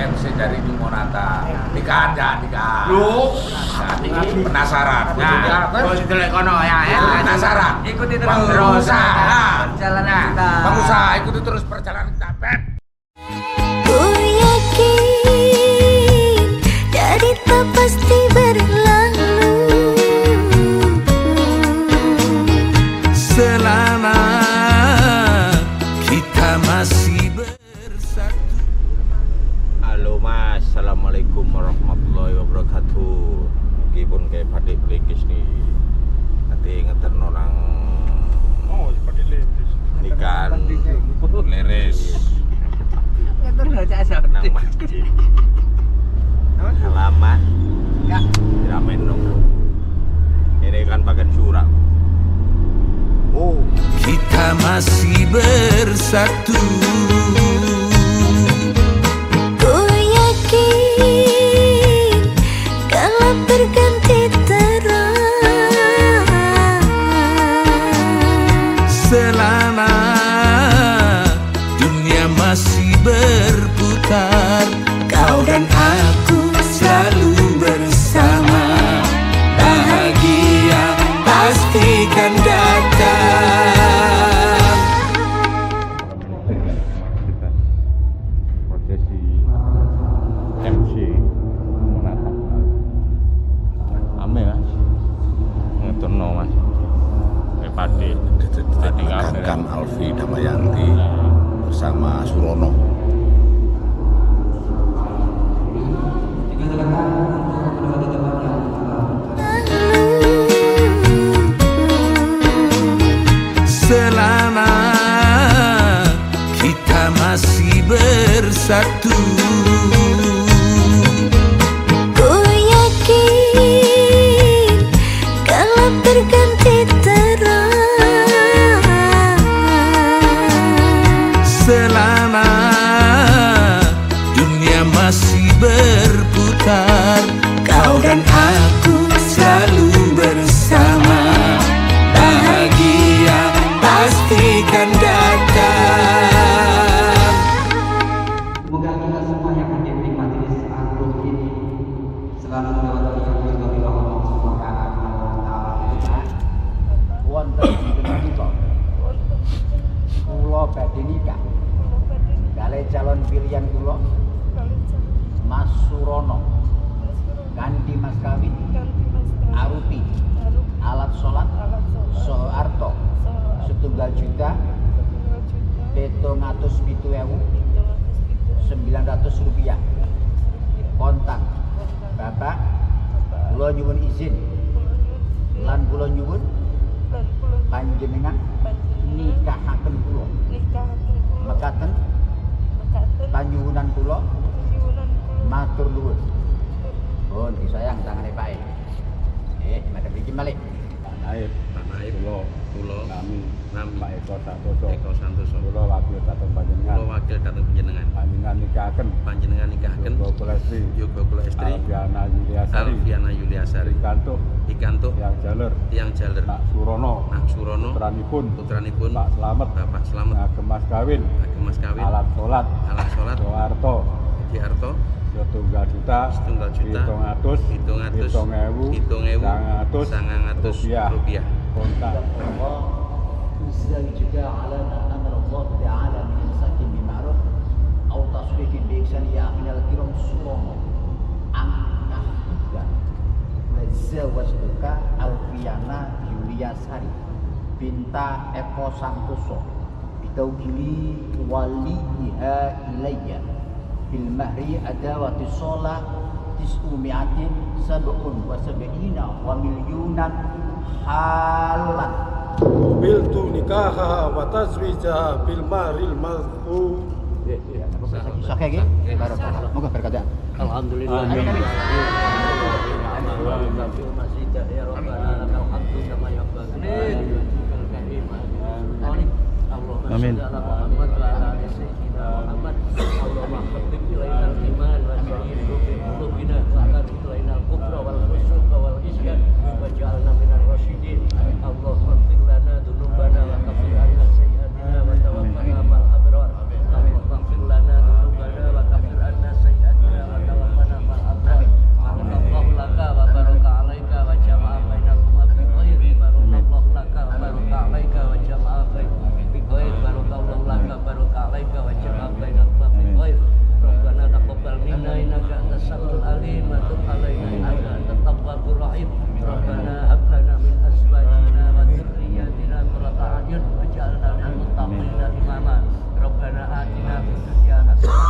MC dari Dumonata. Nikahan ya, nikahan. Lu Nah, ini penasaran. Nah, bos delek kono ya, ya. Penasaran. Ikuti terus Pengusaha. perjalanan kita. Pengusaha ikuti terus perjalanan kita. Bet. Ku yakin cerita pasti berlalu selama kita masih Kayak padik pelingkis nih. Nanti ngeterno nang Nikahan Leres. Nang masjid. Halaman. Diramen dong. Ini kan bagian surat Oh, Kita masih bersatu. Kita masih bersatu. Ku yakin kalau berganti terang Selama dunia masih berputar, kau dan aku selalu bersama. Kula badhe nikah kali calon pilihan kula Mas Surono. Ganti mas kawin arupi. Alat sholat. Soarto setunggal juta. Petong atus pitu ewu. Sembilan ratus rupiah. Kontak. Bapak. Kula nyuwun izin. Lan kula nyuwun panjenengan nikahaken kula. Mekaten. Panjuwunan kula. Matur nuwun. Pun disayang tangane Pak E. eh madhep iki malih Naib Naib Kulo Kulo Nami Nami Pak Eko Santoso. Eko Santoso. Kulo wakil datang panjenengan. Kulo wakil datang panjenengan. Panjenengan nikahkan panjenengan nikahkan, Yoga Kula istri. Yoga Kula istri. Alfiana Yuliasari. Alfiana Yuliasari. Yang jaler. Yang jaler. Pak Surono. Pak Surono. Putranipun. Putranipun. Pak Slamet. Bapak Slamet. Agem Mas Kawin. Agem Mas Kawin. Alat Salat Alat Salat Doarto Diarto setunggal juta. Setunggal juta. Hitung atus. Hitung atus. Hitung ewu. Hitung ewu. Sangat atus. Sangat atus. Rupiah, rupiah. kontak. Juga Zawastuka Alfiana Yuliasari Binta Eko Santoso Bitaugili waliha ilayya Bil mahri adawati sholah Tis'umiatin sab'un Wasabihina wa milyunan halan. Mobiltu nikaha wa tazwija bil mahril mazku Ya, ya, oke, oke, Moga oke, oke, Alhamdulillah. Moga berkata. Alhamdulillah Amin. jahannam Rabbana atina fid dunya hasanah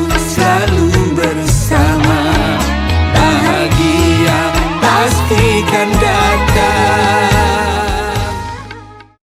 selalu